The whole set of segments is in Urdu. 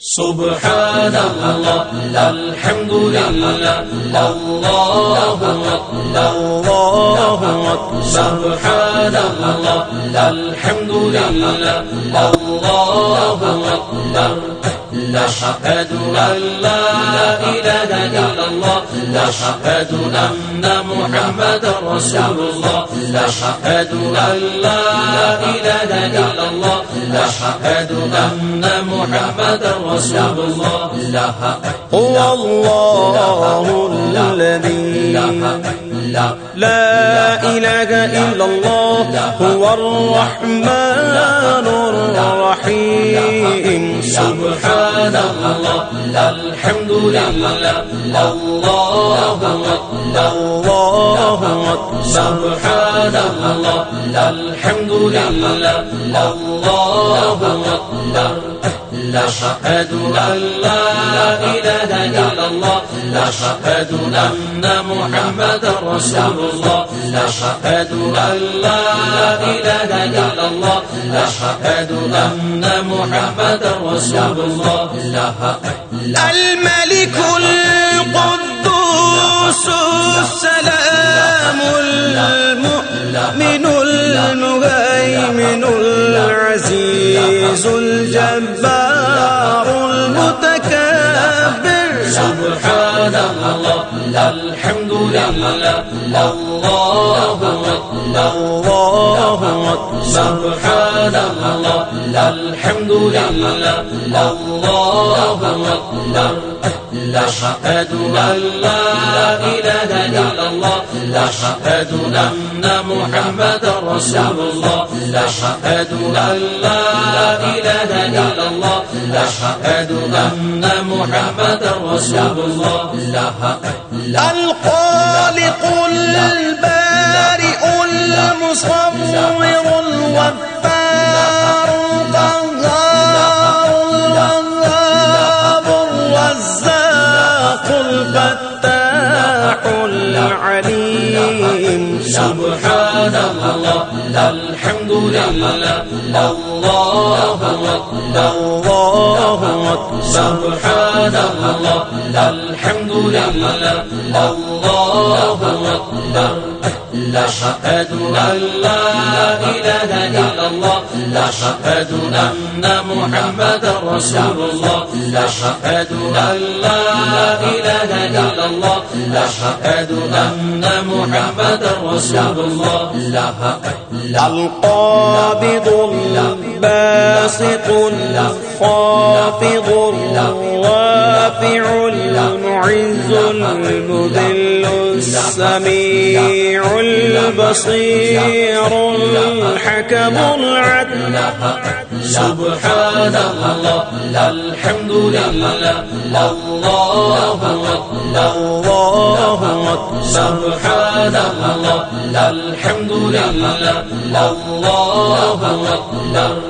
سبحان الله الحمد لله الله الله سبحان الله الحمد لله الله أشهد أن لا إله إلا الله. أشهد أن محمد رسول الله. أشهد أن لا إله إلا الله. أشهد أن محمد رسول الله. هو الله. الذي لا إله إلا الله هو الرحمن الرحيم. سبحان الله. الحمد لله. الله الله سبحان الله. الحمد لله. الله أشهد أن لا إله إلا الله أشهد أن محمد رسول الله لا إله إلا الله أن محمد رسول الله الملك القدوس السلام المؤمن المهيمن الجبار المتكبر. سبحان الله. الحمد لله الله الله سبحان الله الحمد لله الله الله أشهد أن لا إله إلا الله أشهد أن محمد رسول الله أشهد أن لا إله إلا الله أشهد أن محمد رسول الله الخالق البارئ المصور الوفار القهار الوهاب الرزاق الفتاح العليم سبحان الله الحمد لله الله الله سبحان الله الحمد أن محمد رسول الله أشهد أن لا إله إلا الله أن محمد رسول الله القابض الباسط الخافض الرافع المعز المذل السميع البصير الحكم العدل سبحان الله الحمد لله الله الله سبحان الله الحمد لله الله أشهد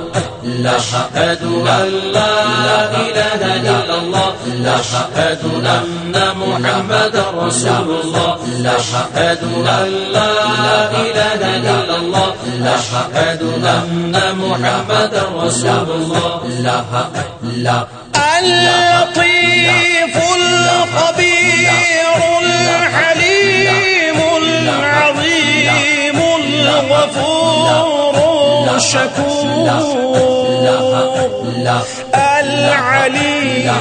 أن لا إله إلا الله أشهد أن محمد رسول الله أن لا إله إلا الله أشهد أن محمد رسول الله اللطيف الخبير الحليم العظيم الغفور الشكور العلي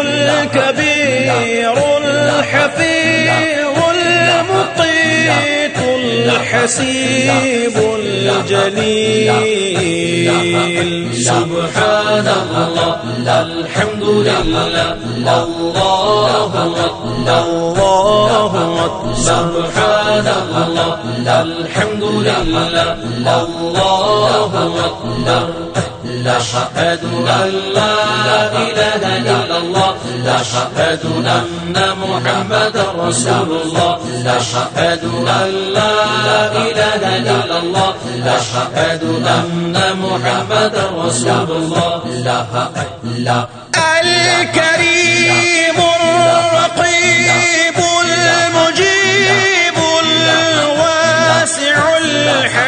الكبير الحفيظ المقيت الحسيب الجليل سبحان الله الحمد لله الله الله سبحان الله الحمد لله الله أشهد أن لا إله إلا الله أشهد أن محمد رسول الله أشهد أن لا إله إلا الله أشهد أن رسول الله الكريم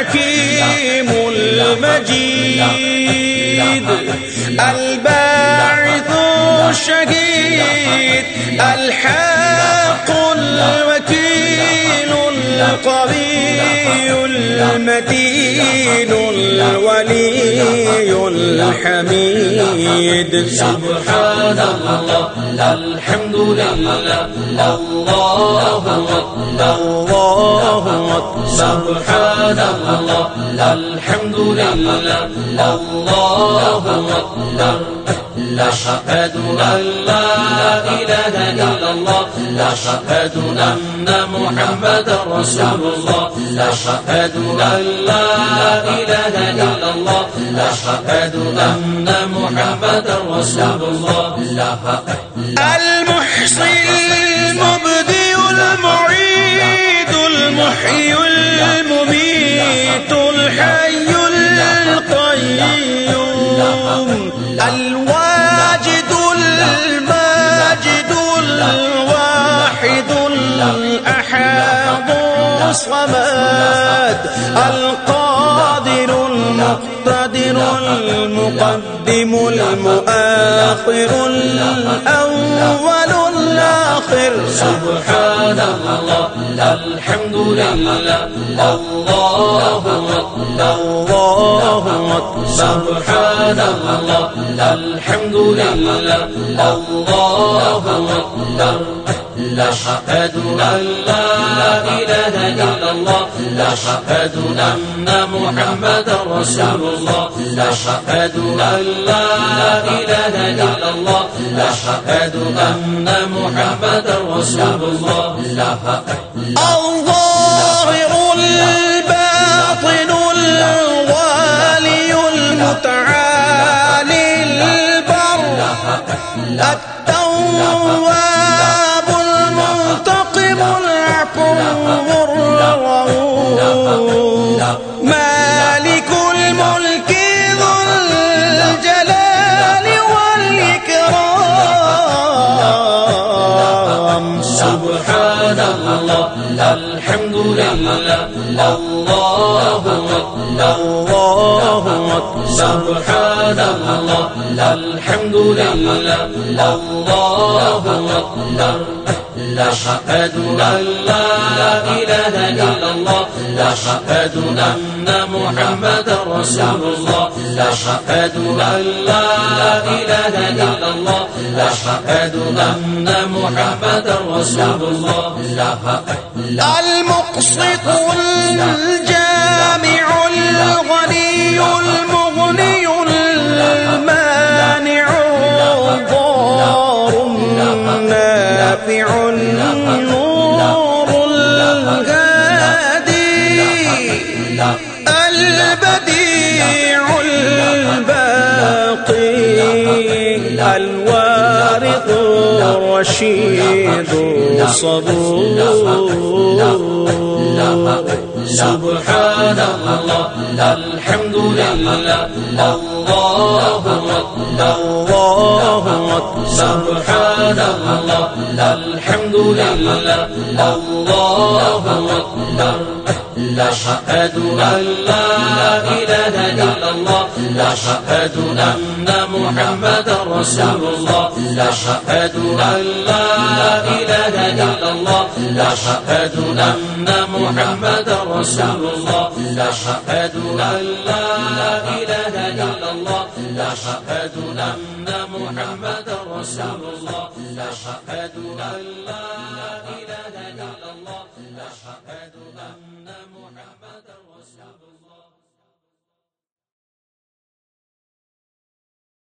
الحكيم المجيد الباعث الشهيد الحق الوكيل القوي المتين الولي. الحميد. سبحان الله. الحمد لله الله الله سبحان الله الحمد لله الله أشهد أن لا إله إلا الله. أشهد أن محمدا رسول الله. أن لا إله إلا الله. أشهد أن محمدا رسول الله. المحصي المبدي المعيد المحيي المميت الحي القيوم الماجد الواحد الأحد الصمد القادر المقتدر المقدم المؤخر الأول الآخر سبحان الله الحمد لله الله الله سبحان الله الحمد لله الله أشهد أن لا إله إلا الله. أن محمدا رسول الله. أن لا إله إلا الله. أن رسول الله. الظاهر الباطن الوالي المتعالي البر. التواب الحمد لله الله أكبر أشهد أن لا إله إلا الله أشهد أن محمدا رسول الله أشهد أن لا إله إلا الله أشهد أن محمدا رسول الله المقسط الجامع الغني المغني المانع النافع النور الهادي البديع الباقي. الوارث الرشيد الصبور. سبحان الله الحمد لله الله الله سبحان الله الحمد لله الله الله أشهد أن لا إلا الله أشهد أن محمدا رسول الله. أشهد أن لا إله إلا الله. أشهد أن محمدا رسول الله. أشهد أن لا إله إلا الله. أشهد أن محمدا رسول الله. أشهد أن لا إله إلا الله. أشهد أن محمدا رسول الله.